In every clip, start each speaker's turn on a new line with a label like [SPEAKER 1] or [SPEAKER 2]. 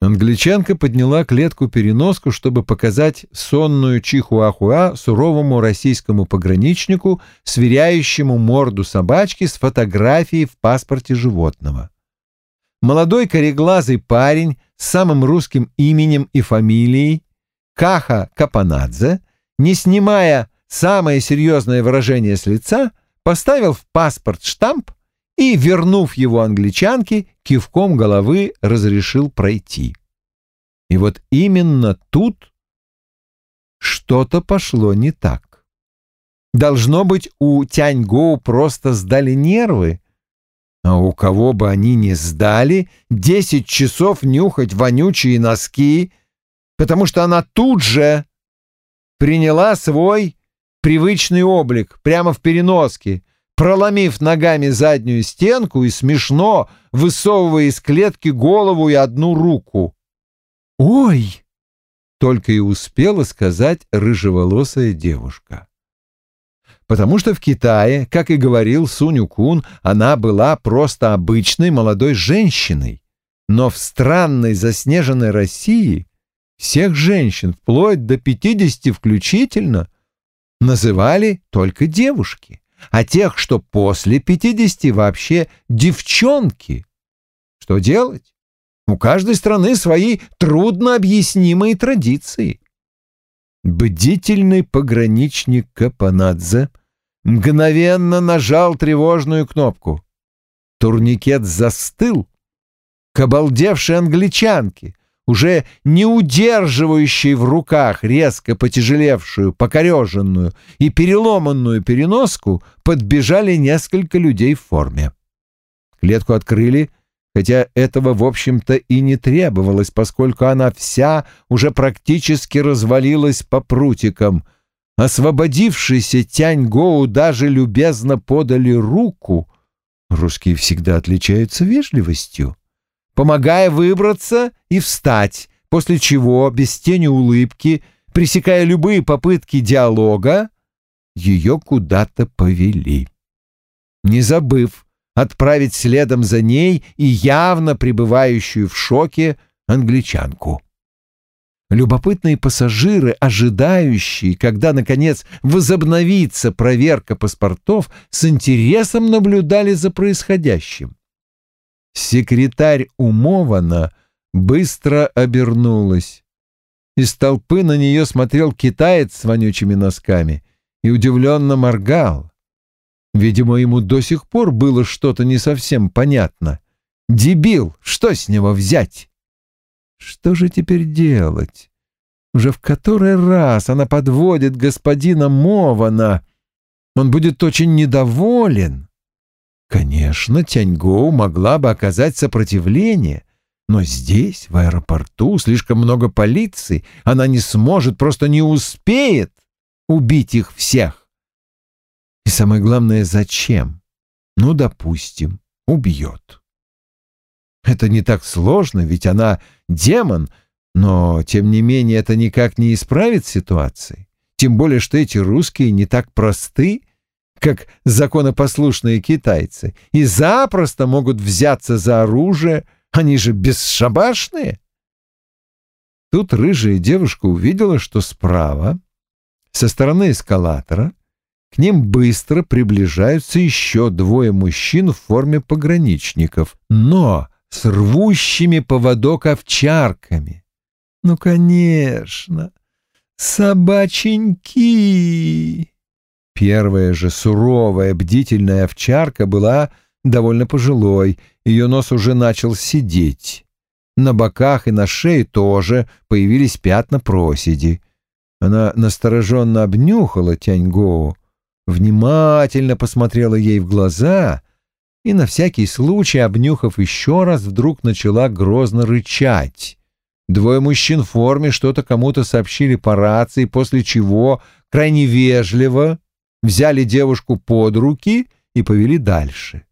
[SPEAKER 1] Англичанка подняла клетку-переноску, чтобы показать сонную чихуахуа суровому российскому пограничнику, сверяющему морду собачки с фотографией в паспорте животного. Молодой кореглазый парень с самым русским именем и фамилией, Каха Капанадзе, не снимая самое серьезное выражение с лица, поставил в паспорт штамп и, вернув его англичанке, кивком головы разрешил пройти. И вот именно тут что-то пошло не так. Должно быть, у Тяньгоу просто сдали нервы, а у кого бы они ни сдали, десять часов нюхать вонючие носки, потому что она тут же приняла свой привычный облик прямо в переноске, проломив ногами заднюю стенку и смешно высовывая из клетки голову и одну руку. «Ой!» — только и успела сказать рыжеволосая девушка. Потому что в Китае, как и говорил Суню Кун, она была просто обычной молодой женщиной. Но в странной заснеженной России всех женщин, вплоть до пятидесяти включительно, называли только девушки а тех, что после пятидесяти, вообще девчонки. Что делать? У каждой страны свои труднообъяснимые традиции. Бдительный пограничник Капанадзе мгновенно нажал тревожную кнопку. Турникет застыл к обалдевшей англичанке, уже не удерживающий в руках резко потяжелевшую, покореженную и переломанную переноску, подбежали несколько людей в форме. Клетку открыли, хотя этого, в общем-то, и не требовалось, поскольку она вся уже практически развалилась по прутикам. Освободившийся Тянь-Гоу даже любезно подали руку. Русские всегда отличаются вежливостью помогая выбраться и встать, после чего, без тени улыбки, пресекая любые попытки диалога, ее куда-то повели. Не забыв отправить следом за ней и явно пребывающую в шоке англичанку. Любопытные пассажиры, ожидающие, когда, наконец, возобновится проверка паспортов, с интересом наблюдали за происходящим. Секретарь умована быстро обернулась. Из толпы на нее смотрел китаец с вонючими носками и удивленно моргал. Видимо, ему до сих пор было что-то не совсем понятно. Дебил, что с него взять? Что же теперь делать? Уже в который раз она подводит господина Мована. Он будет очень недоволен. Конечно, Тяньгоу могла бы оказать сопротивление, но здесь, в аэропорту, слишком много полиции, она не сможет, просто не успеет убить их всех. И самое главное, зачем? Ну, допустим, убьет. Это не так сложно, ведь она демон, но, тем не менее, это никак не исправит ситуации. Тем более, что эти русские не так просты, как законопослушные китайцы, и запросто могут взяться за оружие, они же бесшабашные. Тут рыжая девушка увидела, что справа, со стороны эскалатора, к ним быстро приближаются еще двое мужчин в форме пограничников, но с рвущими поводок овчарками. Ну, конечно, собаченьки! Первая же суровая, бдительная овчарка была довольно пожилой, ее нос уже начал сидеть. На боках и на шее тоже появились пятна проседи. Она настороженно обнюхала Тяньгоу, внимательно посмотрела ей в глаза и, на всякий случай, обнюхав еще раз, вдруг начала грозно рычать. Двое мужчин в форме что-то кому-то сообщили по рации, после чего крайне вежливо взяли девушку под руки и повели дальше.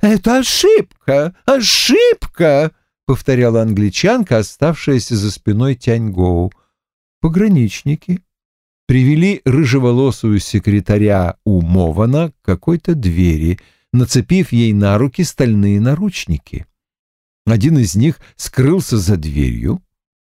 [SPEAKER 1] «Это ошибка! Ошибка!» — повторяла англичанка, оставшаяся за спиной Тяньгоу. Пограничники привели рыжеволосую секретаря Умована к какой-то двери, нацепив ей на руки стальные наручники. Один из них скрылся за дверью,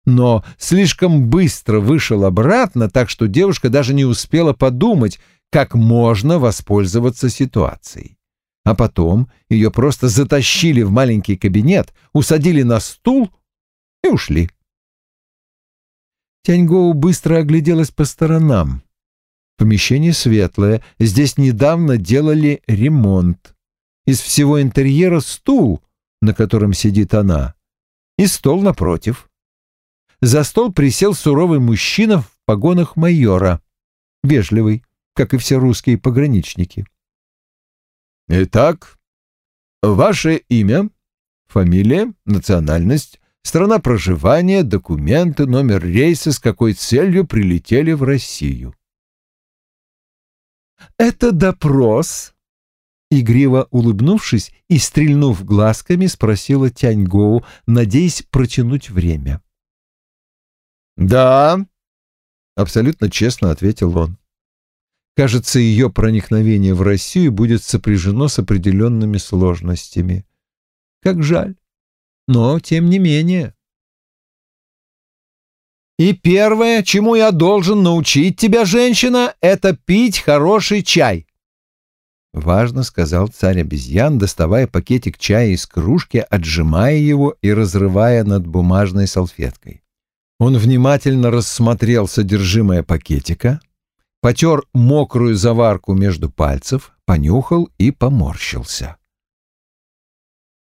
[SPEAKER 1] но слишком быстро вышел обратно, так что девушка даже не успела подумать, как можно воспользоваться ситуацией. А потом ее просто затащили в маленький кабинет, усадили на стул и ушли. Тяньгоу быстро огляделась по сторонам. Помещение светлое, здесь недавно делали ремонт. Из всего интерьера стул, на котором сидит она, и стол напротив. За стол присел суровый мужчина в погонах майора, вежливый, как и все русские пограничники. «Итак, ваше имя, фамилия, национальность, страна проживания, документы, номер рейса, с какой целью прилетели в Россию?» «Это допрос?» Игриво улыбнувшись и стрельнув глазками, спросила Тяньгоу, надеясь протянуть время. «Да», — абсолютно честно ответил он. Кажется, ее проникновение в Россию будет сопряжено с определенными сложностями. Как жаль. Но, тем не менее. «И первое, чему я должен научить тебя, женщина, это пить хороший чай», — важно сказал царь обезьян, доставая пакетик чая из кружки, отжимая его и разрывая над бумажной салфеткой. Он внимательно рассмотрел содержимое пакетика, потер мокрую заварку между пальцев, понюхал и поморщился.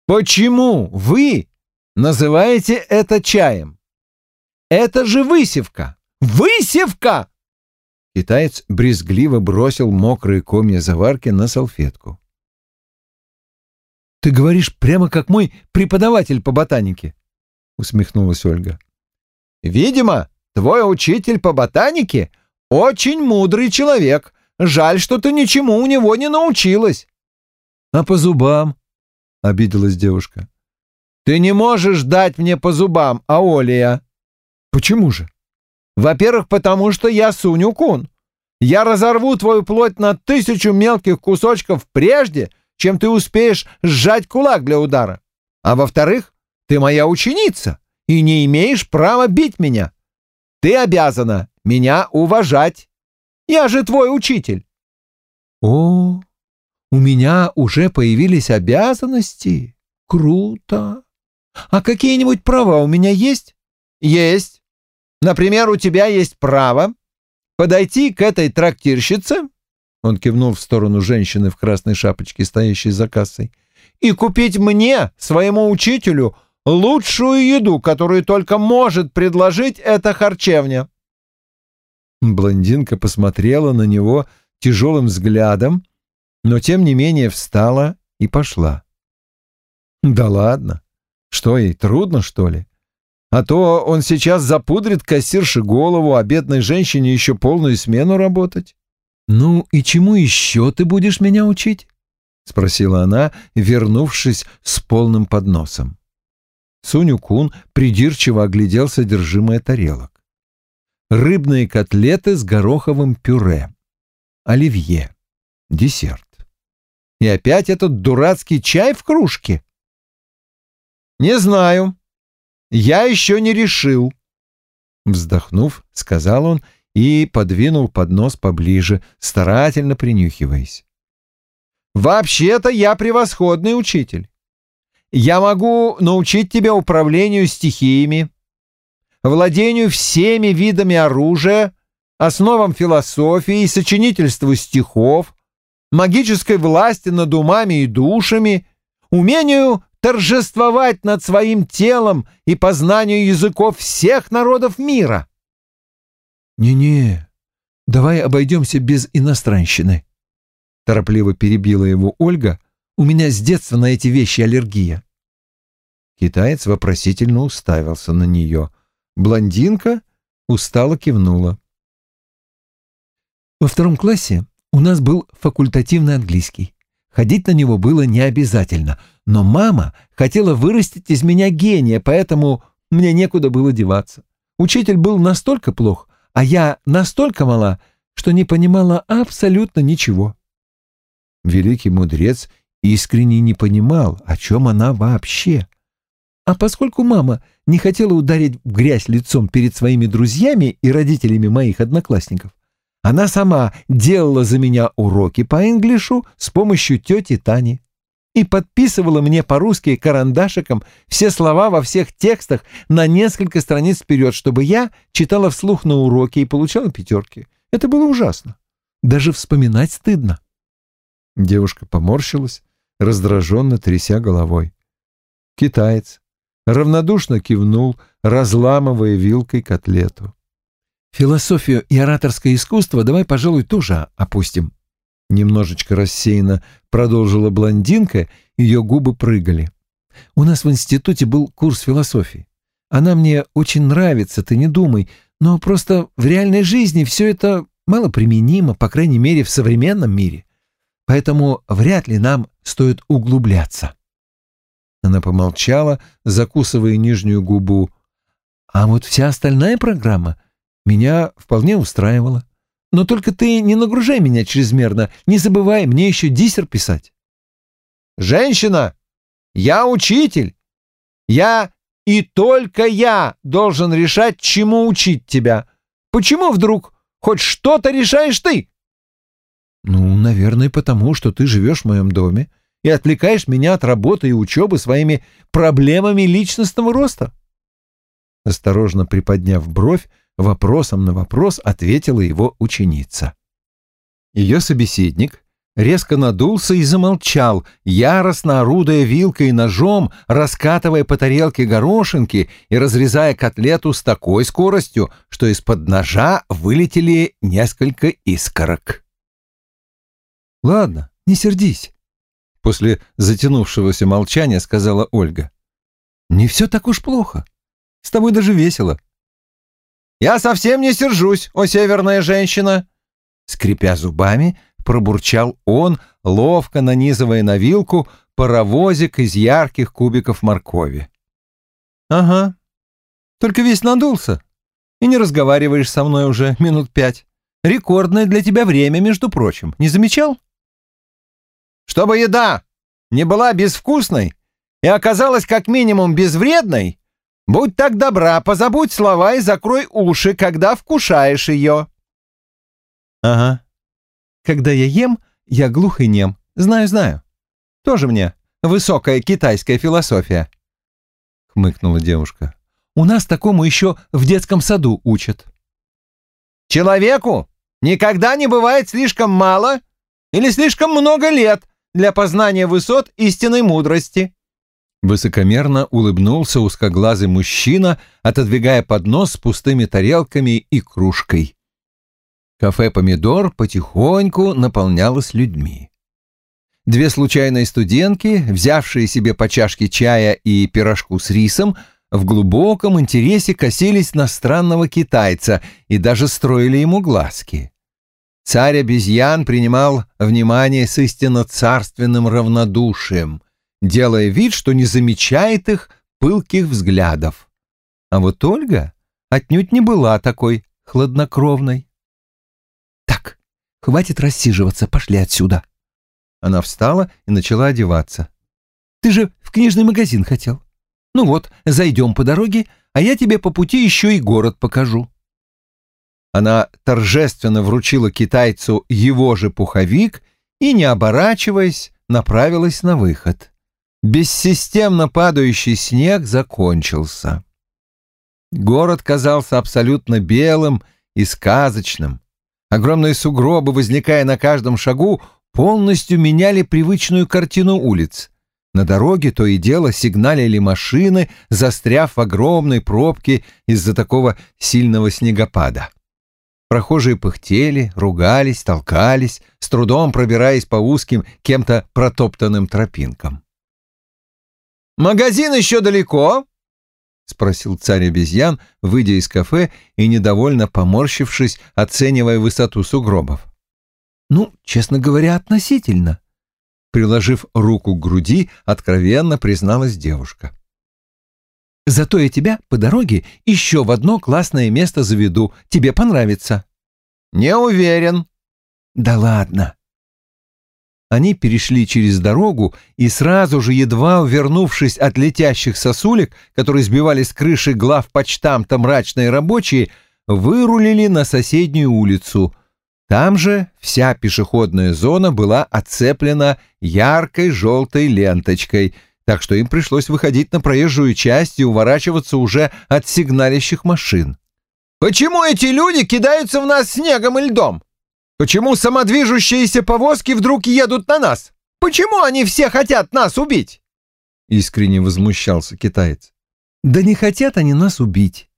[SPEAKER 1] «Почему вы называете это чаем? Это же высевка! Высевка!» Китаец брезгливо бросил мокрые комья заварки на салфетку. «Ты говоришь прямо как мой преподаватель по ботанике», — усмехнулась Ольга. Видимо, твой учитель по ботанике очень мудрый человек. Жаль, что ты ничему у него не научилась. А по зубам? Обиделась девушка. Ты не можешь дать мне по зубам, Аолия. Почему же? Во-первых, потому что я Суню-кун. Я разорву твою плоть на тысячу мелких кусочков прежде, чем ты успеешь сжать кулак для удара. А во-вторых, ты моя ученица и не имеешь права бить меня. Ты обязана меня уважать. Я же твой учитель. О, у меня уже появились обязанности. Круто. А какие-нибудь права у меня есть? Есть. Например, у тебя есть право подойти к этой трактирщице, он кивнул в сторону женщины в красной шапочке, стоящей за кассой, и купить мне, своему учителю, лучшую еду, которую только может предложить эта харчевня. Блондинка посмотрела на него тяжелым взглядом, но тем не менее встала и пошла. Да ладно, что ей, трудно, что ли? А то он сейчас запудрит кассирше голову, а бедной женщине еще полную смену работать. «Ну и чему еще ты будешь меня учить?» — спросила она, вернувшись с полным подносом. Суню-кун придирчиво оглядел содержимое тарелок. Рыбные котлеты с гороховым пюре. Оливье. Десерт. И опять этот дурацкий чай в кружке? Не знаю. Я еще не решил. Вздохнув, сказал он и подвинул поднос поближе, старательно принюхиваясь. «Вообще-то я превосходный учитель. Я могу научить тебя управлению стихиями, владению всеми видами оружия, основам философии, сочинительству стихов, магической власти над умами и душами, умению торжествовать над своим телом и познанию языков всех народов мира. «Не-не, давай обойдемся без иностранщины», — торопливо перебила его Ольга, у меня с детства на эти вещи аллергия. Китаец вопросительно уставился на нее. Блондинка устало кивнула. Во втором классе у нас был факультативный английский. Ходить на него было не обязательно, но мама хотела вырастить из меня гения, поэтому мне некуда было деваться. Учитель был настолько плох, а я настолько мала, что не понимала абсолютно ничего. Великий мудрец искренне не понимал, о чем она вообще. А поскольку мама не хотела ударить в грязь лицом перед своими друзьями и родителями моих одноклассников, она сама делала за меня уроки по инглишу с помощью тети Тани и подписывала мне по-русски карандашиком все слова во всех текстах на несколько страниц вперед, чтобы я читала вслух на уроке и получала пятерки. Это было ужасно. Даже вспоминать стыдно. Девушка поморщилась, раздраженно тряся головой. Китаец равнодушно кивнул, разламывая вилкой котлету. «Философию и ораторское искусство давай, пожалуй, тоже опустим», Немножечко рассеянно продолжила блондинка, ее губы прыгали. «У нас в институте был курс философии. Она мне очень нравится, ты не думай, но просто в реальной жизни все это мало применимо, по крайней мере, в современном мире. Поэтому вряд ли нам стоит углубляться». Она помолчала, закусывая нижнюю губу. «А вот вся остальная программа меня вполне устраивала. Но только ты не нагружай меня чрезмерно. Не забывай, мне еще диссер писать. Женщина, я учитель. Я и только я должен решать, чему учить тебя. Почему вдруг хоть что-то решаешь ты? Ну, наверное, потому что ты живешь в моем доме и отвлекаешь меня от работы и учебы своими проблемами личностного роста. Осторожно приподняв бровь, Вопросом на вопрос ответила его ученица. Ее собеседник резко надулся и замолчал, яростно орудуя вилкой и ножом, раскатывая по тарелке горошинки и разрезая котлету с такой скоростью, что из-под ножа вылетели несколько искорок. «Ладно, не сердись», — после затянувшегося молчания сказала Ольга. «Не все так уж плохо. С тобой даже весело. «Я совсем не сержусь, о северная женщина!» Скрипя зубами, пробурчал он, ловко нанизывая на вилку паровозик из ярких кубиков моркови. «Ага, только весь надулся, и не разговариваешь со мной уже минут пять. Рекордное для тебя время, между прочим. Не замечал?» «Чтобы еда не была безвкусной и оказалась как минимум безвредной, Будь так добра, позабудь слова и закрой уши, когда вкушаешь ее. Ага. Когда я ем, я глух и нем. Знаю, знаю. Тоже мне высокая китайская философия. Хмыкнула девушка. У нас такому еще в детском саду учат. Человеку никогда не бывает слишком мало или слишком много лет для познания высот истинной мудрости. Высокомерно улыбнулся узкоглазый мужчина, отодвигая поднос с пустыми тарелками и кружкой. Кафе «Помидор» потихоньку наполнялось людьми. Две случайные студентки, взявшие себе по чашке чая и пирожку с рисом, в глубоком интересе косились на странного китайца и даже строили ему глазки. Царь обезьян принимал внимание с истинно царственным равнодушием — делая вид, что не замечает их пылких взглядов. А вот Ольга отнюдь не была такой хладнокровной. «Так, хватит рассиживаться, пошли отсюда». Она встала и начала одеваться. «Ты же в книжный магазин хотел. Ну вот, зайдем по дороге, а я тебе по пути еще и город покажу». Она торжественно вручила китайцу его же пуховик и, не оборачиваясь, направилась на выход. Бессистемно падающий снег закончился. Город казался абсолютно белым и сказочным. Огромные сугробы, возникая на каждом шагу, полностью меняли привычную картину улиц. На дороге то и дело сигналили машины, застряв в огромной пробке из-за такого сильного снегопада. Прохожие пыхтели, ругались, толкались, с трудом пробираясь по узким, кем-то протоптанным тропинкам. «Магазин еще далеко?» — спросил царь обезьян, выйдя из кафе и недовольно поморщившись, оценивая высоту сугробов. «Ну, честно говоря, относительно», — приложив руку к груди, откровенно призналась девушка. «Зато я тебя по дороге еще в одно классное место заведу. Тебе понравится». «Не уверен». «Да ладно». Они перешли через дорогу и сразу же, едва увернувшись от летящих сосулек, которые сбивали с крыши глав почтамта мрачные рабочие, вырулили на соседнюю улицу. Там же вся пешеходная зона была оцеплена яркой желтой ленточкой, так что им пришлось выходить на проезжую часть и уворачиваться уже от сигналящих машин.
[SPEAKER 2] «Почему эти люди кидаются в нас снегом и льдом?» Почему самодвижущиеся повозки вдруг едут на нас? Почему они все хотят нас убить?»
[SPEAKER 1] Искренне возмущался китаец. «Да не хотят они нас убить!»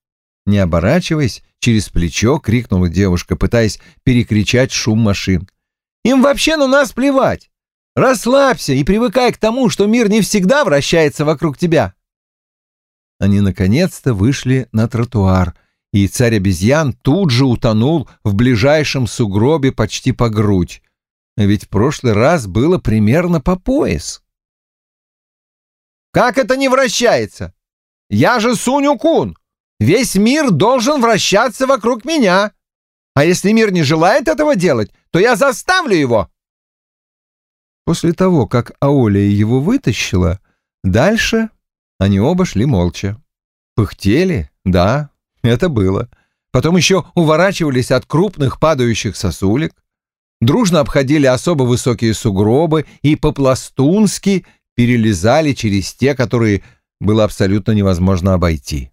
[SPEAKER 1] Не оборачиваясь, через плечо крикнула девушка, пытаясь перекричать шум машин. «Им вообще на нас плевать! Расслабься и привыкай к тому, что мир не всегда вращается вокруг тебя!» Они наконец-то вышли на тротуар — и царь обезьян тут же утонул в ближайшем сугробе почти по грудь. Ведь в прошлый раз было примерно по пояс.
[SPEAKER 2] «Как это не вращается? Я же Суню-кун! Весь мир должен вращаться вокруг меня! А если мир не желает этого делать, то я заставлю его!»
[SPEAKER 1] После того, как Аолия его вытащила, дальше они оба шли молча. Пыхтели, да, это было. Потом еще уворачивались от крупных падающих сосулек, дружно обходили особо высокие сугробы и по-пластунски перелезали через те, которые было абсолютно невозможно обойти.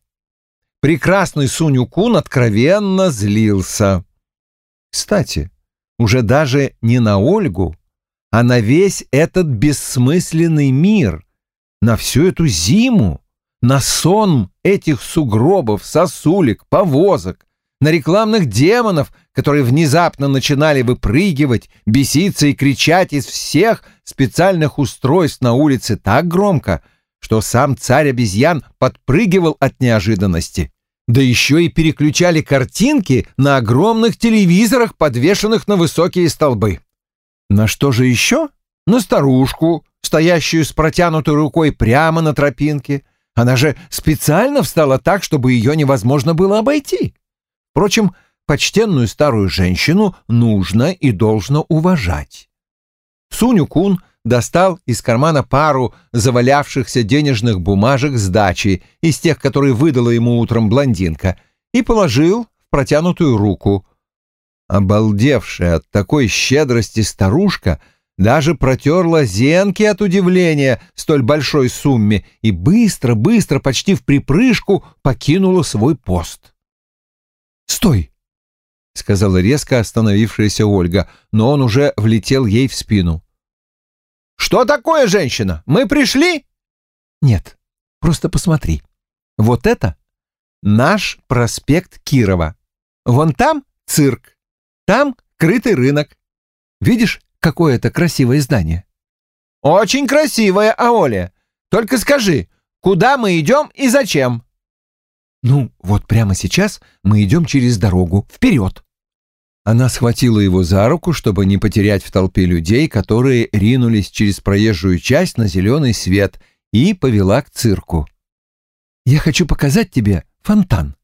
[SPEAKER 1] Прекрасный Суню-кун откровенно злился. Кстати, уже даже не на Ольгу, а на весь этот бессмысленный мир, на всю эту зиму, на сон этих сугробов, сосулек, повозок, на рекламных демонов, которые внезапно начинали выпрыгивать, беситься и кричать из всех специальных устройств на улице так громко, что сам царь обезьян подпрыгивал от неожиданности. Да еще и переключали картинки на огромных телевизорах, подвешенных на высокие столбы. На что же еще? На старушку, стоящую с протянутой рукой прямо на тропинке, она же специально встала так, чтобы ее невозможно было обойти. Впрочем, почтенную старую женщину нужно и должно уважать. Суню-кун достал из кармана пару завалявшихся денежных бумажек с дачи, из тех, которые выдала ему утром блондинка, и положил в протянутую руку. Обалдевшая от такой щедрости старушка — даже протерла зенки от удивления столь большой сумме и быстро-быстро, почти в припрыжку, покинула свой пост. «Стой!» — сказала резко остановившаяся Ольга, но он уже влетел ей в спину.
[SPEAKER 2] «Что такое, женщина? Мы пришли?»
[SPEAKER 1] «Нет, просто посмотри. Вот это наш проспект Кирова. Вон там цирк, там крытый рынок. Видишь, какое это красивое здание.
[SPEAKER 2] Очень красивое, Аоля. Только скажи, куда мы идем и зачем?
[SPEAKER 1] Ну, вот прямо сейчас мы идем через дорогу, вперед. Она схватила его за руку, чтобы не потерять в толпе людей, которые ринулись через проезжую часть на зеленый свет, и повела к цирку. «Я хочу показать тебе фонтан».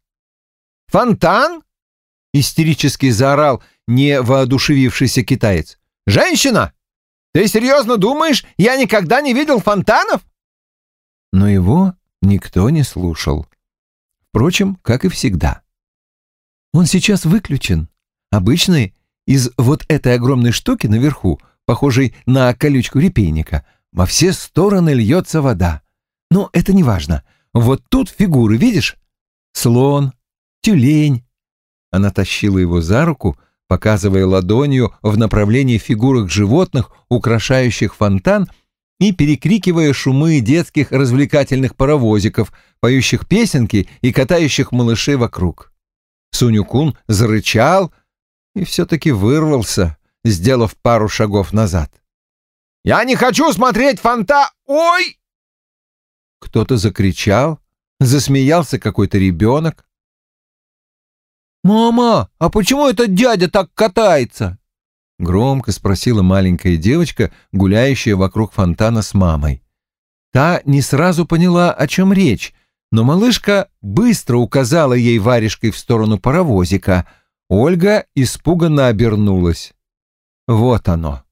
[SPEAKER 2] «Фонтан?» — истерически заорал невоодушевившийся китаец. «Женщина! Ты серьезно думаешь, я никогда не видел фонтанов?»
[SPEAKER 1] Но его никто не слушал. Впрочем, как и всегда. Он сейчас выключен. Обычный из вот этой огромной штуки наверху, похожей на колючку репейника, во все стороны льется вода. Но это не важно. Вот тут фигуры, видишь? Слон, тюлень. Она тащила его за руку, показывая ладонью в направлении фигурок животных, украшающих фонтан, и перекрикивая шумы детских развлекательных паровозиков, поющих песенки и катающих малышей вокруг. Сунюкун зарычал и все-таки вырвался, сделав пару шагов назад.
[SPEAKER 2] «Я не хочу смотреть фонта... Ой!»
[SPEAKER 1] Кто-то закричал, засмеялся какой-то ребенок.
[SPEAKER 2] «Мама, а почему этот дядя так катается?»
[SPEAKER 1] Громко спросила маленькая девочка, гуляющая вокруг фонтана с мамой. Та не сразу поняла, о чем речь, но малышка быстро указала ей варежкой в сторону паровозика. Ольга испуганно обернулась. Вот оно.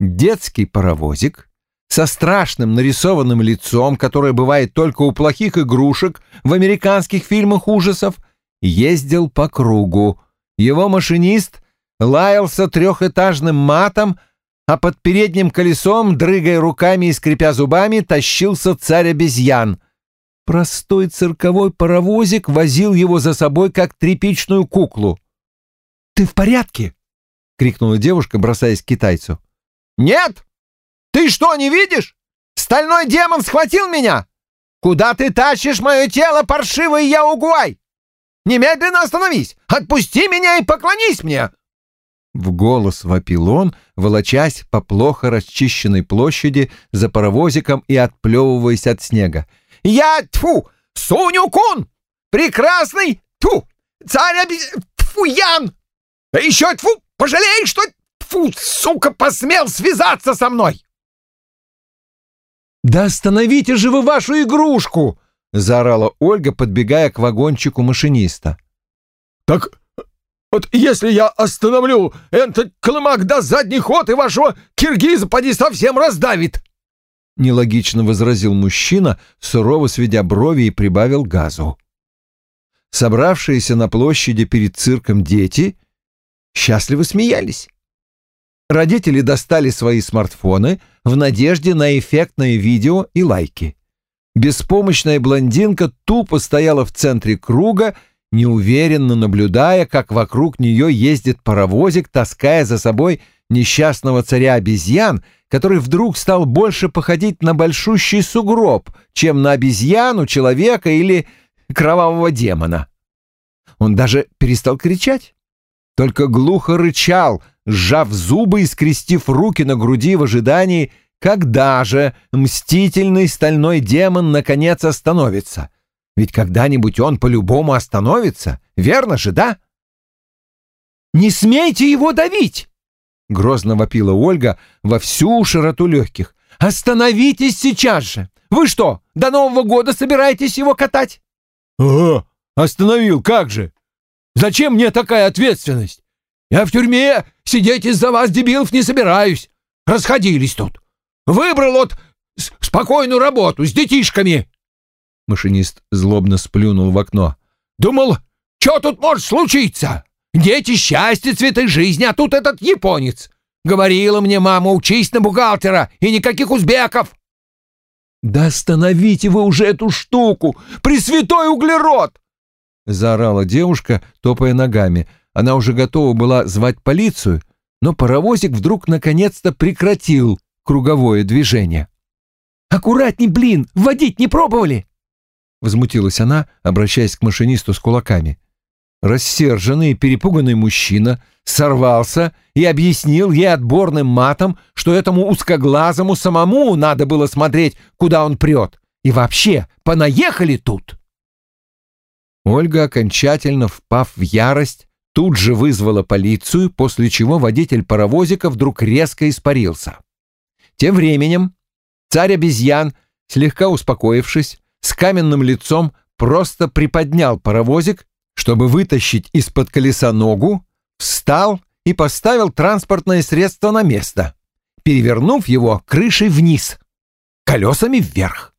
[SPEAKER 1] детский паровозик со страшным нарисованным лицом, которое бывает только у плохих игрушек в американских фильмах ужасов, ездил по кругу. Его машинист лаялся трехэтажным матом, а под передним колесом, дрыгая руками и скрипя зубами, тащился царь обезьян. Простой цирковой паровозик возил его за собой, как тряпичную куклу. «Ты в порядке?» — крикнула девушка, бросаясь к китайцу.
[SPEAKER 2] «Нет! Ты что, не видишь? Стальной демон схватил меня! Куда ты тащишь мое тело, паршивый Яугуай? Немедленно остановись! Отпусти меня и поклонись мне!»
[SPEAKER 1] В голос вопил он, волочась по плохо расчищенной площади за паровозиком и отплевываясь от снега.
[SPEAKER 2] «Я, тьфу, Суню-кун! Прекрасный, тьфу, царь обез... тьфу, Ян! А еще, тьфу, пожалеешь, что, тьфу, сука, посмел связаться со мной!»
[SPEAKER 1] «Да остановите же вы вашу игрушку!» — заорала Ольга, подбегая к вагончику машиниста.
[SPEAKER 2] «Так вот если я остановлю этот колымак даст задний ход, и вашего киргиза поди совсем раздавит!»
[SPEAKER 1] Нелогично возразил мужчина, сурово сведя брови и прибавил газу. Собравшиеся на площади перед цирком дети счастливо смеялись. Родители достали свои смартфоны в надежде на эффектное видео и лайки. Беспомощная блондинка тупо стояла в центре круга неуверенно наблюдая, как вокруг нее ездит паровозик, таская за собой несчастного царя обезьян, который вдруг стал больше походить на большущий сугроб, чем на обезьяну, человека или кровавого демона. Он даже перестал кричать, только глухо рычал, сжав зубы и скрестив руки на груди в ожидании, когда же мстительный стальной демон наконец остановится — ведь когда-нибудь он по-любому остановится, верно же, да? «Не смейте его давить!» — грозно вопила Ольга во всю широту легких. «Остановитесь сейчас же! Вы что, до Нового года собираетесь его катать?»
[SPEAKER 2] «Ага, остановил, как же! Зачем мне такая ответственность? Я в тюрьме сидеть из-за вас, дебилов, не собираюсь. Расходились тут. Выбрал вот спокойную работу с детишками.
[SPEAKER 1] Машинист злобно сплюнул в окно.
[SPEAKER 2] «Думал, что тут может случиться? Дети счастья, цветы жизни, а тут этот японец. Говорила мне мама, учись на бухгалтера и никаких узбеков».
[SPEAKER 1] «Да остановите вы уже эту штуку! Пресвятой углерод!» Заорала девушка, топая ногами. Она уже готова была звать полицию, но паровозик вдруг наконец-то прекратил круговое движение. «Аккуратней, блин! Водить не пробовали!» — возмутилась она, обращаясь к машинисту с кулаками. Рассерженный и перепуганный мужчина сорвался и объяснил ей отборным матом, что этому узкоглазому самому надо было смотреть, куда он прет. И вообще, понаехали тут. Ольга, окончательно впав в ярость, тут же вызвала полицию, после чего водитель паровозика вдруг резко испарился. Тем временем царь обезьян, слегка успокоившись, с каменным лицом просто приподнял паровозик, чтобы вытащить из-под колеса ногу, встал и поставил транспортное средство на место, перевернув его крышей вниз, колесами вверх.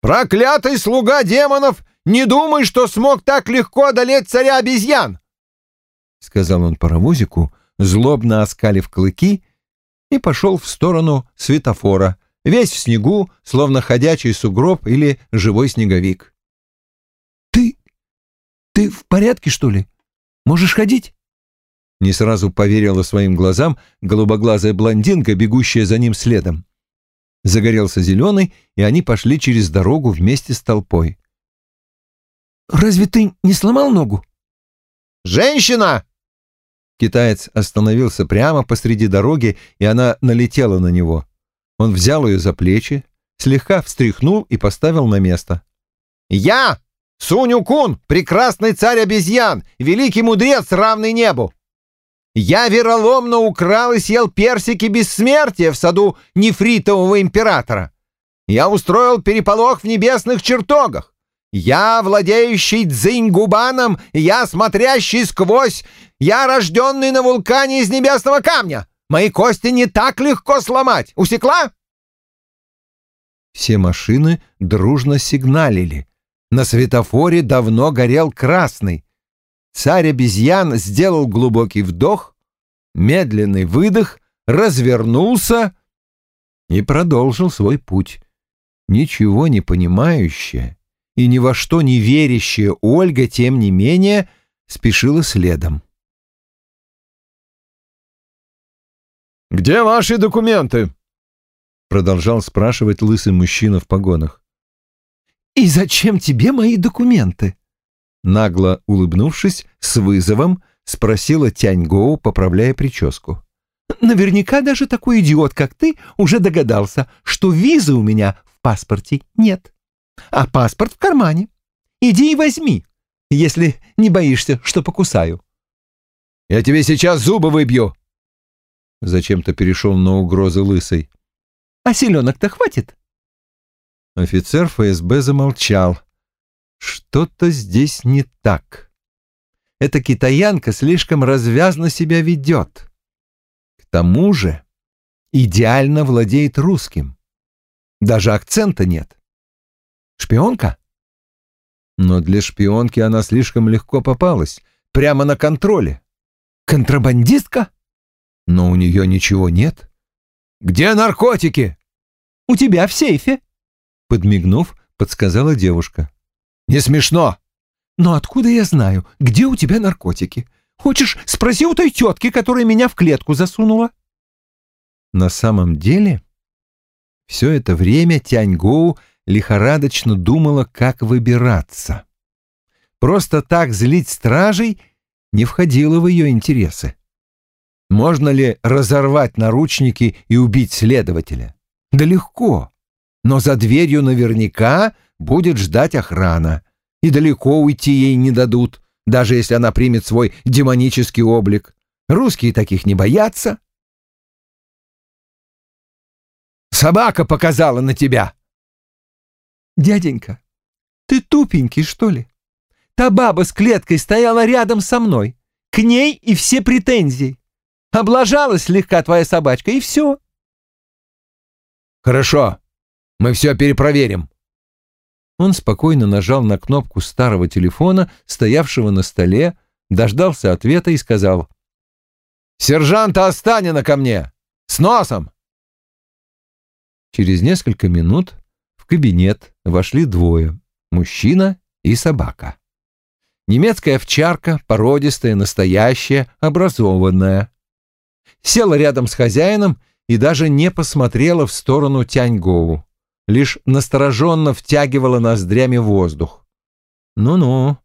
[SPEAKER 2] «Проклятый слуга демонов! Не думай, что смог так легко одолеть царя обезьян!»
[SPEAKER 1] — сказал он паровозику, злобно оскалив клыки, и пошел в сторону светофора, весь в снегу, словно ходячий сугроб или живой снеговик. «Ты... ты в порядке, что ли? Можешь ходить?» Не сразу поверила своим глазам голубоглазая блондинка, бегущая за ним следом. Загорелся зеленый, и они пошли через дорогу вместе с толпой. «Разве ты не сломал ногу?»
[SPEAKER 2] «Женщина!»
[SPEAKER 1] Китаец остановился прямо посреди дороги, и она налетела на него. Он взял ее за плечи, слегка встряхнул и поставил на место.
[SPEAKER 2] «Я, Суню-кун, прекрасный царь обезьян, великий мудрец, равный небу! Я вероломно украл и съел персики бессмертия в саду нефритового императора. Я устроил переполох в небесных чертогах. Я, владеющий дзинь-губаном, я, смотрящий сквозь, я, рожденный на вулкане из небесного камня. Мои кости не так легко сломать. Усекла?»
[SPEAKER 1] Все машины дружно сигналили. На светофоре давно горел красный. Царь обезьян сделал глубокий вдох, медленный выдох, развернулся и продолжил свой путь. Ничего не понимающая и ни во что не верящая Ольга, тем не менее, спешила следом.
[SPEAKER 3] «Где ваши документы?» — продолжал спрашивать лысый мужчина в погонах.
[SPEAKER 1] «И зачем тебе мои документы?» Нагло улыбнувшись, с вызовом спросила Тяньгоу, поправляя прическу. «Наверняка даже такой идиот, как ты, уже догадался, что визы у меня в паспорте нет, а паспорт в кармане. Иди и возьми, если не боишься, что покусаю».
[SPEAKER 2] «Я тебе сейчас зубы выбью!»
[SPEAKER 1] Зачем-то перешел на угрозы лысой. «А селенок-то хватит?» Офицер ФСБ замолчал. Что-то здесь не так. Эта китаянка слишком развязно себя ведет. К тому же идеально владеет русским. Даже акцента нет. Шпионка? Но для шпионки она слишком легко попалась, прямо на контроле. Контрабандистка? Но у нее ничего нет.
[SPEAKER 2] «Где наркотики?»
[SPEAKER 1] «У тебя в сейфе», — подмигнув, подсказала девушка.
[SPEAKER 2] «Не смешно!»
[SPEAKER 1] «Но откуда я знаю, где у тебя наркотики? Хочешь, спроси у той тетки, которая меня в клетку засунула?» На самом деле, все это время Тяньгоу лихорадочно думала, как выбираться. Просто так злить стражей не входило в ее интересы. Можно ли разорвать наручники и убить следователя? Да легко. Но за дверью наверняка будет ждать охрана. И далеко уйти ей не дадут, даже если она примет свой демонический облик. Русские таких не боятся.
[SPEAKER 2] «Собака показала на тебя!»
[SPEAKER 1] «Дяденька, ты тупенький, что ли? Та баба с клеткой стояла рядом со мной. К ней и все претензии. Облажалась слегка твоя собачка, и все.
[SPEAKER 2] Хорошо, мы все перепроверим.
[SPEAKER 1] Он спокойно нажал на кнопку старого телефона, стоявшего на столе, дождался ответа и сказал.
[SPEAKER 2] «Сержанта Останина ко мне! С носом!»
[SPEAKER 1] Через несколько минут в кабинет вошли двое — мужчина и собака. Немецкая овчарка, породистая, настоящая, образованная села рядом с хозяином и даже не посмотрела в сторону Тяньгову, лишь настороженно втягивала ноздрями воздух. Ну-ну.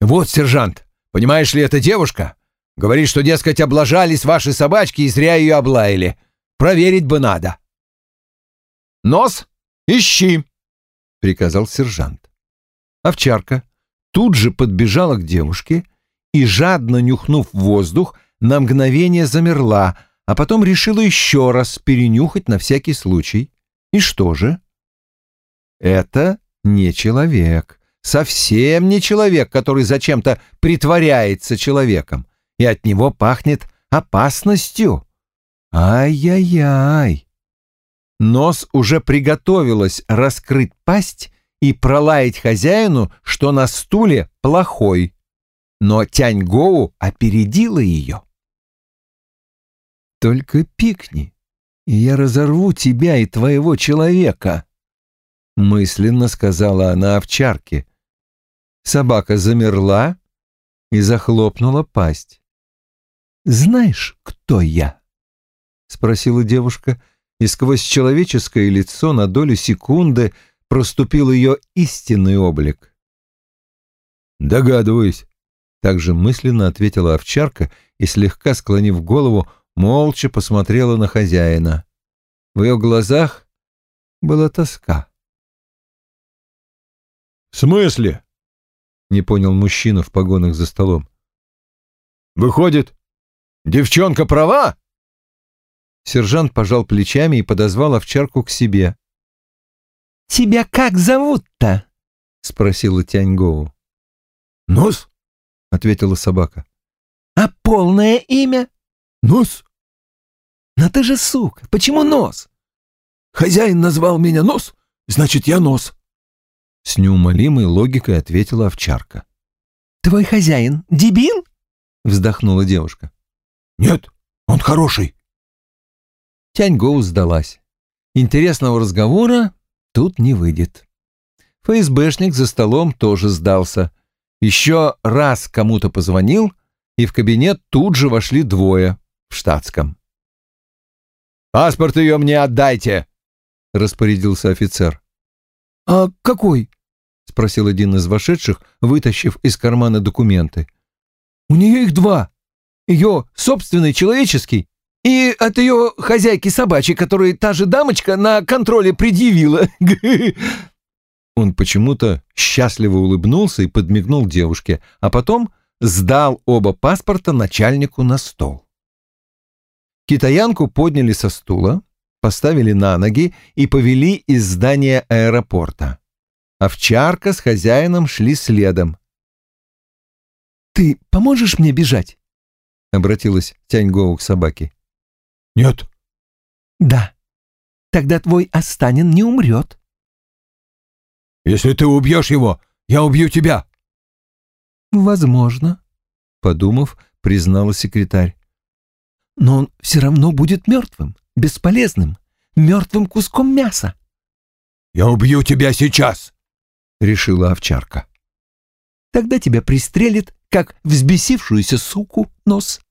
[SPEAKER 2] «Вот, сержант, понимаешь ли, эта девушка говорит, что, дескать, облажались ваши собачки и зря ее облаяли. Проверить бы надо». «Нос ищи», — приказал сержант.
[SPEAKER 1] Овчарка тут же подбежала к девушке и, жадно нюхнув воздух, на мгновение замерла, а потом решила еще раз перенюхать на всякий случай. И что же? Это не человек. Совсем не человек, который зачем-то притворяется человеком. И от него пахнет опасностью. Ай-яй-яй. Нос уже приготовилась раскрыть пасть и пролаять хозяину, что на стуле плохой. Но Тянь-Гоу опередила ее. Только пикни, и я разорву тебя и твоего человека, — мысленно сказала она овчарке. Собака замерла и захлопнула пасть. «Знаешь, кто я?» — спросила девушка, и сквозь человеческое лицо на долю секунды проступил ее истинный облик.
[SPEAKER 3] «Догадываюсь», — также мысленно ответила овчарка и, слегка склонив голову, молча посмотрела на хозяина. В ее глазах была тоска. «В смысле?» — не понял мужчина в погонах за столом. «Выходит, девчонка права?»
[SPEAKER 1] Сержант пожал плечами и подозвал овчарку к себе. «Тебя как зовут-то?» — спросила Тяньгоу.
[SPEAKER 3] «Нос», — ответила собака.
[SPEAKER 1] «А полное имя?»
[SPEAKER 3] «Нос
[SPEAKER 2] Но ты же сука, почему нос?
[SPEAKER 4] Хозяин назвал меня нос, значит, я нос.
[SPEAKER 3] С неумолимой логикой ответила овчарка.
[SPEAKER 2] Твой хозяин дебил? Вздохнула девушка.
[SPEAKER 4] Нет, он хороший.
[SPEAKER 3] Тянь-Гоу сдалась. Интересного разговора тут не выйдет. ФСБшник за столом тоже сдался. Еще раз кому-то позвонил, и в кабинет тут же вошли двое в штатском.
[SPEAKER 1] «Паспорт ее мне отдайте!» — распорядился офицер.
[SPEAKER 2] «А какой?»
[SPEAKER 3] — спросил один из вошедших, вытащив из кармана документы.
[SPEAKER 2] «У нее их два. Ее собственный человеческий и от ее хозяйки собачьей, которую та же дамочка на контроле предъявила».
[SPEAKER 3] Он почему-то счастливо улыбнулся и подмигнул девушке, а потом сдал оба паспорта начальнику на стол. Китаянку подняли со стула, поставили на ноги и повели из здания аэропорта. Овчарка с хозяином шли следом.
[SPEAKER 2] «Ты поможешь мне бежать?»
[SPEAKER 3] — обратилась Тяньгоу к собаке.
[SPEAKER 4] «Нет».
[SPEAKER 2] «Да. Тогда твой Останин не умрет».
[SPEAKER 4] «Если ты убьешь его, я убью тебя».
[SPEAKER 2] «Возможно», — подумав, признала секретарь. «Но он все равно будет мертвым, бесполезным, мертвым куском мяса».
[SPEAKER 4] «Я убью тебя сейчас!»
[SPEAKER 3] — решила овчарка.
[SPEAKER 2] «Тогда тебя пристрелит, как взбесившуюся суку, нос».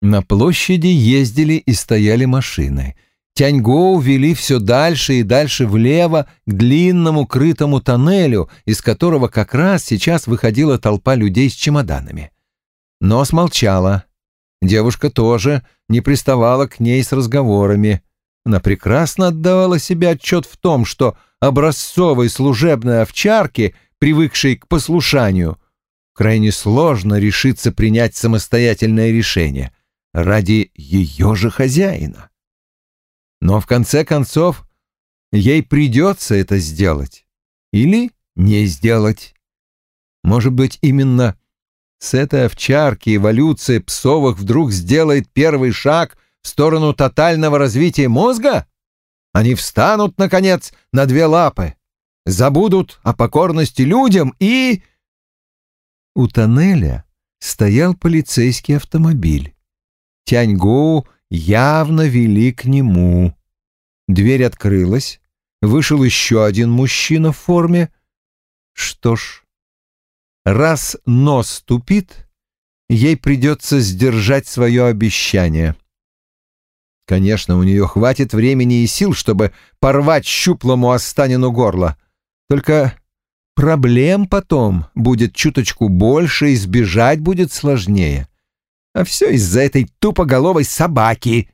[SPEAKER 3] На площади ездили и стояли машины. Тяньгоу вели все дальше и дальше влево к длинному крытому тоннелю, из которого как раз сейчас выходила толпа людей с чемоданами. Но смолчала. Девушка тоже не приставала к ней с разговорами. Она прекрасно отдавала себе отчет в том, что образцовой служебной овчарке, привыкшей к послушанию, крайне сложно решиться принять самостоятельное решение ради ее же хозяина. Но в конце концов ей придется это сделать или не сделать. Может быть, именно с этой овчарки эволюция псовых вдруг сделает первый шаг в сторону тотального развития мозга? Они встанут, наконец, на две лапы, забудут о покорности людям и... У тоннеля стоял полицейский автомобиль. Тяньгоу явно вели к нему. Дверь открылась, вышел еще один мужчина в форме. Что ж, раз нос ступит, ей придется сдержать свое обещание. Конечно, у нее хватит времени и сил, чтобы порвать щуплому останину горло. Только проблем потом будет чуточку больше, избежать будет сложнее. А все из-за этой тупоголовой собаки.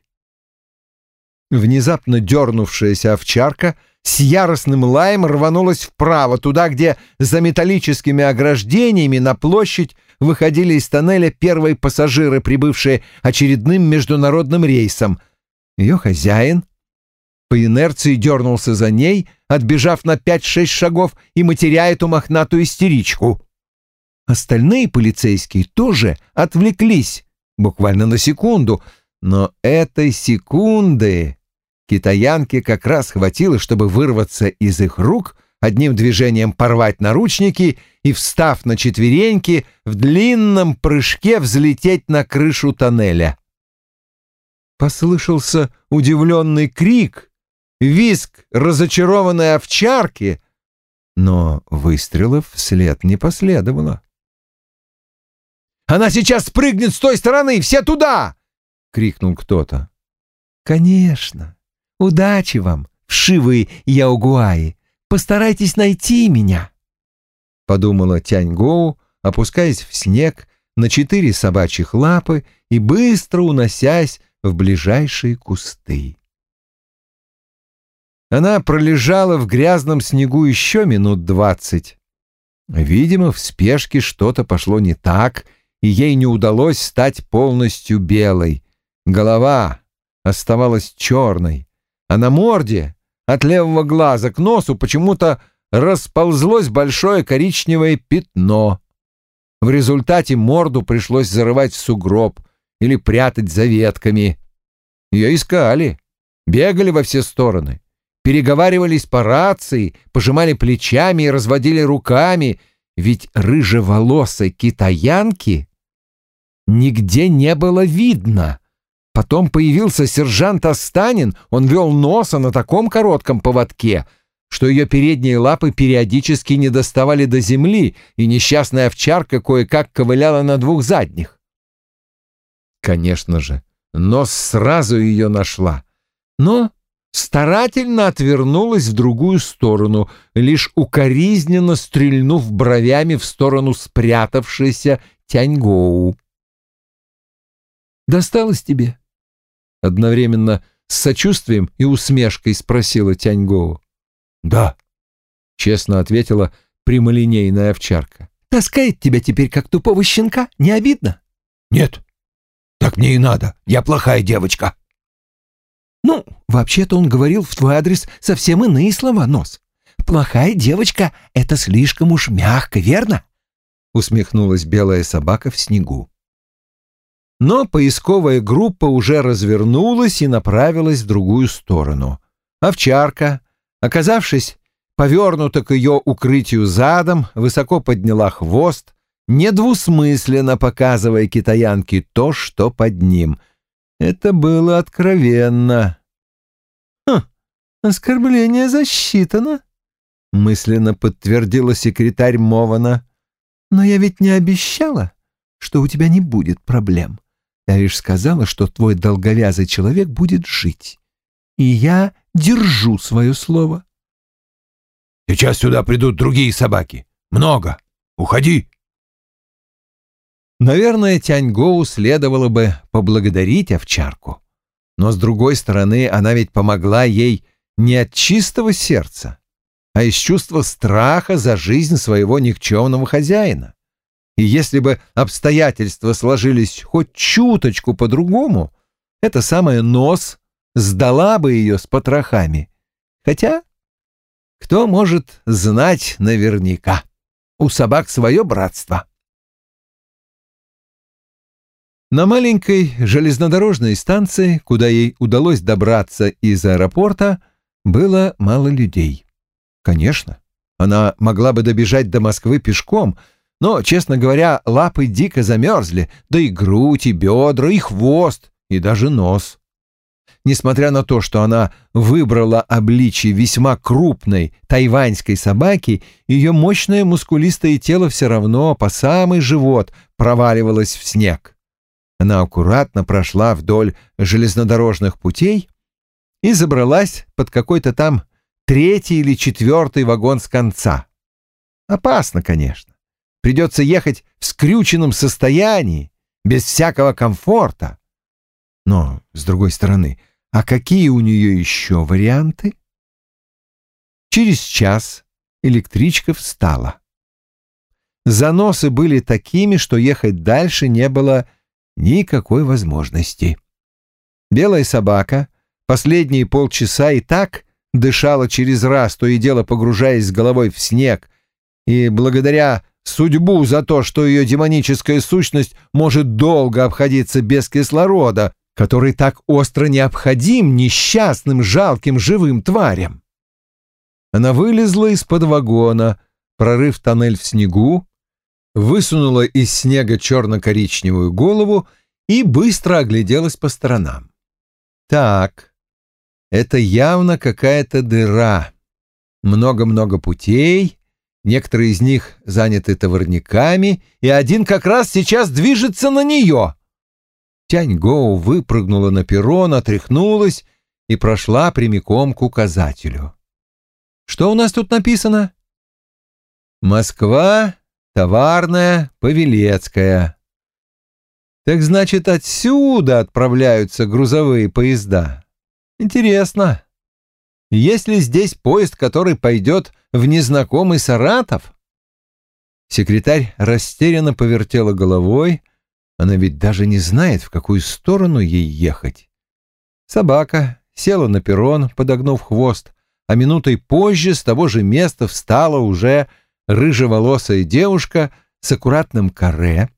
[SPEAKER 3] Внезапно дернувшаяся овчарка с яростным лаем рванулась вправо, туда, где за металлическими ограждениями на площадь выходили из тоннеля первые пассажиры, прибывшие очередным международным рейсом — ее хозяин по инерции дернулся за ней, отбежав на пять-шесть шагов и матеря эту мохнатую истеричку. Остальные полицейские тоже отвлеклись, буквально на секунду, но этой секунды китаянке как раз хватило, чтобы вырваться из их рук, одним движением порвать наручники и, встав на четвереньки, в длинном прыжке взлететь на крышу тоннеля. Послышался удивленный крик, визг разочарованной овчарки, но выстрелов вслед не последовало. «Она сейчас спрыгнет с той стороны! Все туда!» — крикнул кто-то. «Конечно! Удачи вам, вшивые яугуаи! Постарайтесь найти меня!» — подумала Тяньгоу, опускаясь в снег на четыре собачьих лапы и быстро уносясь в ближайшие кусты. Она пролежала в грязном снегу еще минут двадцать. Видимо, в спешке что-то пошло не так, и ей не удалось стать полностью белой. Голова оставалась черной, а на морде от левого глаза к носу почему-то расползлось большое коричневое пятно. В результате морду пришлось зарывать в сугроб, или прятать за ветками. Ее искали, бегали во все стороны, переговаривались по рации, пожимали плечами и разводили руками, ведь рыжеволосой китаянки нигде не было видно. Потом появился сержант Останин, он вел носа на таком коротком поводке, что ее передние лапы периодически не доставали до земли, и несчастная овчарка кое-как ковыляла на двух задних. Конечно же, нос сразу ее нашла, но старательно отвернулась в другую сторону, лишь укоризненно стрельнув бровями в сторону спрятавшейся Тяньгоу. «Досталось тебе?» Одновременно с сочувствием и усмешкой спросила Тяньгоу.
[SPEAKER 4] «Да», —
[SPEAKER 3] честно ответила прямолинейная овчарка. «Таскает тебя теперь, как тупого щенка? Не обидно?»
[SPEAKER 4] «Нет, так мне и надо. Я плохая девочка».
[SPEAKER 3] «Ну, вообще-то он говорил в твой адрес совсем иные слова, Нос. Плохая девочка — это слишком уж мягко, верно?» Усмехнулась белая собака в снегу. Но поисковая группа уже развернулась и направилась в другую сторону. Овчарка, оказавшись повернута к ее укрытию задом, высоко подняла хвост, недвусмысленно показывая китаянке то, что под ним. Это было откровенно. «Хм, оскорбление засчитано», — мысленно подтвердила секретарь Мована. «Но я ведь не обещала, что у тебя не будет проблем. Я лишь сказала, что твой долговязый человек будет жить. И я держу свое слово.
[SPEAKER 4] Сейчас сюда придут другие собаки. Много. Уходи.
[SPEAKER 3] Наверное, Тяньгоу следовало бы поблагодарить овчарку. Но, с другой стороны, она ведь помогла ей не от чистого сердца, а из чувства страха за жизнь своего никчемного хозяина. И если бы обстоятельства сложились хоть чуточку по-другому, эта самая нос сдала бы ее с потрохами. Хотя, кто может знать наверняка? У собак свое братство. На маленькой железнодорожной станции, куда ей удалось добраться из аэропорта, было мало людей. Конечно, она могла бы добежать до Москвы пешком — но, честно говоря, лапы дико замерзли, да и грудь, и бедра, и хвост, и даже нос. Несмотря на то, что она выбрала обличие весьма крупной тайваньской собаки, ее мощное мускулистое тело все равно по самый живот проваливалось в снег. Она аккуратно прошла вдоль железнодорожных путей и забралась под какой-то там третий или четвертый вагон с конца. Опасно, конечно. Придется ехать в скрюченном состоянии, без всякого комфорта. Но, с другой стороны, а какие у нее еще варианты? Через час электричка встала. Заносы были такими, что ехать дальше не было никакой возможности. Белая собака последние полчаса и так дышала через раз, то и дело погружаясь головой в снег, и благодаря судьбу за то, что ее демоническая сущность может долго обходиться без кислорода, который так остро необходим несчастным, жалким, живым тварям. Она вылезла из-под вагона, прорыв тоннель в снегу, высунула из снега черно-коричневую голову и быстро огляделась по сторонам. Так, это явно какая-то дыра. Много-много путей, Некоторые из них заняты товарниками, и один как раз сейчас движется на нее. Тянь-Гоу выпрыгнула на перрон, отряхнулась и прошла прямиком к указателю. Что у нас тут написано? Москва, товарная, Павелецкая. Так значит, отсюда отправляются грузовые поезда. Интересно. Есть ли здесь поезд, который пойдет в незнакомый Саратов? Секретарь растерянно повертела головой. Она ведь даже не знает, в какую сторону ей ехать. Собака села на перрон, подогнув хвост, а минутой позже с того же места встала уже рыжеволосая девушка с аккуратным каре,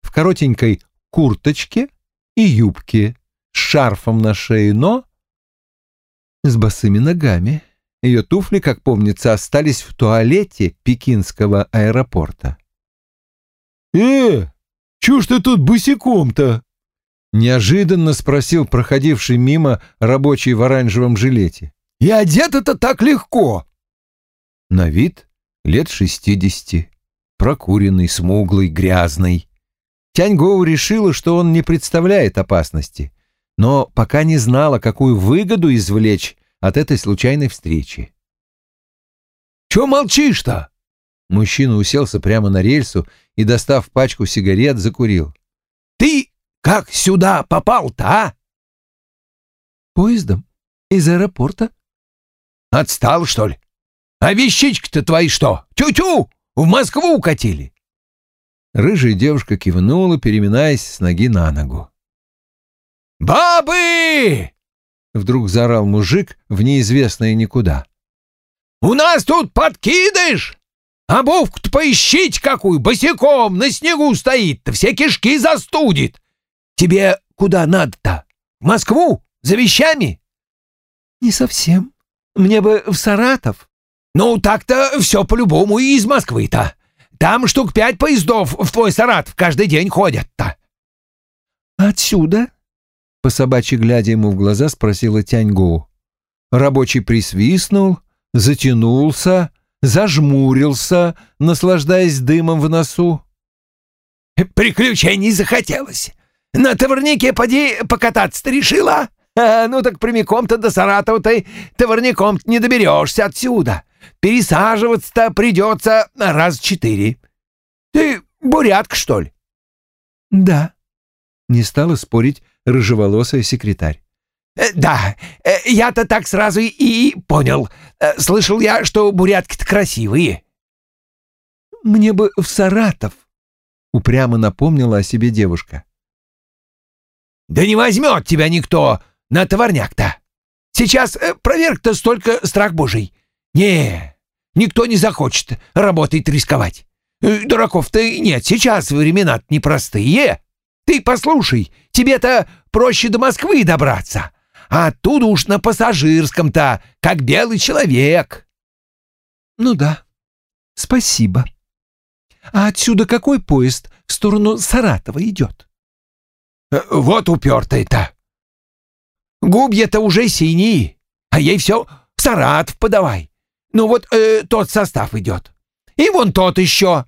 [SPEAKER 3] в коротенькой курточке и юбке,
[SPEAKER 1] с шарфом на шее, но с босыми ногами. Ее туфли, как помнится, остались в туалете пекинского аэропорта.
[SPEAKER 4] «Э, чё ж ты тут босиком-то?»
[SPEAKER 1] Неожиданно спросил проходивший мимо рабочий в оранжевом жилете.
[SPEAKER 4] «И одет это так легко!»
[SPEAKER 1] На вид лет шестидесяти, прокуренный, смуглый, грязный. Тяньгоу решила, что он не представляет опасности, но пока не знала, какую выгоду извлечь от этой случайной встречи.
[SPEAKER 4] «Чё молчишь-то?»
[SPEAKER 1] Мужчина уселся прямо на рельсу и, достав пачку сигарет, закурил.
[SPEAKER 4] «Ты как сюда попал-то, а?»
[SPEAKER 1] «Поездом? Из аэропорта?»
[SPEAKER 4] «Отстал, что ли? А вещички-то твои что? Тю-тю! В Москву укатили!»
[SPEAKER 1] Рыжая девушка кивнула, переминаясь с ноги на ногу.
[SPEAKER 4] «Бабы!» — вдруг заорал мужик в неизвестное никуда. «У нас тут подкидыш! Обувку-то поищите какую, босиком на снегу стоит-то, все кишки застудит. Тебе куда надо-то? В Москву? За вещами?»
[SPEAKER 1] «Не совсем. Мне бы в Саратов».
[SPEAKER 4] «Ну, так-то все по-любому и из Москвы-то. Там штук пять поездов в твой Саратов каждый день ходят-то».
[SPEAKER 1] «Отсюда?» — по собачьи глядя ему в глаза спросила Тяньгу. Рабочий присвистнул, затянулся, зажмурился, наслаждаясь дымом в носу.
[SPEAKER 4] «Приключений захотелось. На товарнике поди покататься-то решила? А, ну так прямиком-то до Саратова ты товарником не доберешься отсюда. Пересаживаться-то придется раз четыре. Ты бурятка, что ли?»
[SPEAKER 1] «Да», — не стала спорить рыжеволосая секретарь.
[SPEAKER 4] Э, «Да, э, я-то так сразу и понял. Э, слышал я, что бурятки-то красивые».
[SPEAKER 1] «Мне бы в Саратов», — упрямо напомнила о себе девушка.
[SPEAKER 4] «Да не возьмет тебя никто на товарняк-то. Сейчас проверка-то столько страх божий. Не, никто не захочет работать рисковать. Дураков-то нет, сейчас времена непростые. Ты послушай, тебе-то проще до Москвы добраться, а оттуда уж на пассажирском-то, как белый человек».
[SPEAKER 1] «Ну да, спасибо. А отсюда какой поезд в сторону Саратова идет?»
[SPEAKER 4] «Э, «Вот упертый-то. Губья-то уже синие, а ей все в Саратов подавай. Ну вот э, тот состав идет. И вон тот еще.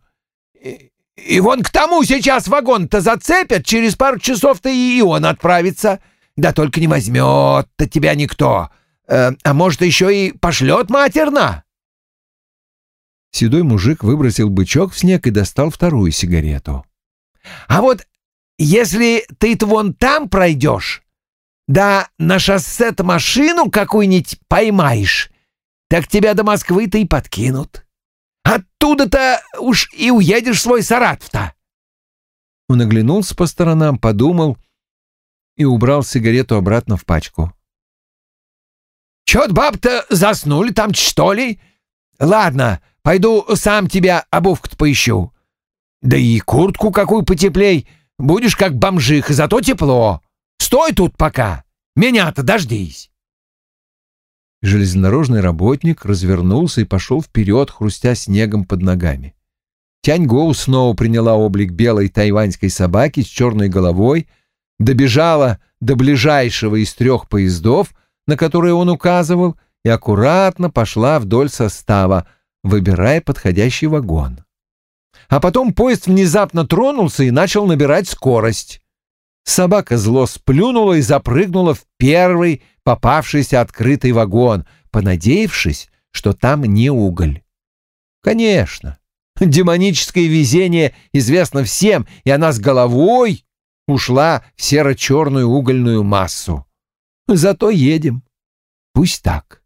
[SPEAKER 4] И, вон к тому сейчас вагон-то зацепят, через пару часов-то и он отправится. Да только не возьмет-то тебя никто. Э, а может, еще и пошлет матерно?»
[SPEAKER 1] Седой мужик выбросил бычок в снег и достал вторую сигарету.
[SPEAKER 4] «А вот если ты-то вон там пройдешь, да на шоссе-то машину какую-нибудь поймаешь, так тебя до Москвы-то и подкинут. Оттуда-то уж и уедешь в свой Саратов-то».
[SPEAKER 1] Он оглянулся по сторонам, подумал — и убрал сигарету обратно в пачку.
[SPEAKER 4] «Чё-то баб-то заснули там, что ли? Ладно, пойду сам тебя обувку-то поищу. Да и куртку какую потеплей, будешь как бомжиха, зато тепло. Стой тут пока, меня-то дождись».
[SPEAKER 1] Железнодорожный работник развернулся и пошел вперед, хрустя снегом под ногами. Тянь-Гоу снова приняла облик белой тайваньской собаки с черной головой — добежала до ближайшего из трех поездов, на которые он указывал, и аккуратно пошла вдоль состава, выбирая подходящий вагон. А потом поезд внезапно тронулся и начал набирать скорость. Собака зло сплюнула и запрыгнула в первый попавшийся открытый вагон, понадеявшись, что там не уголь. Конечно, демоническое везение известно всем, и она с головой ушла в серо-черную угольную массу. Зато едем. Пусть так.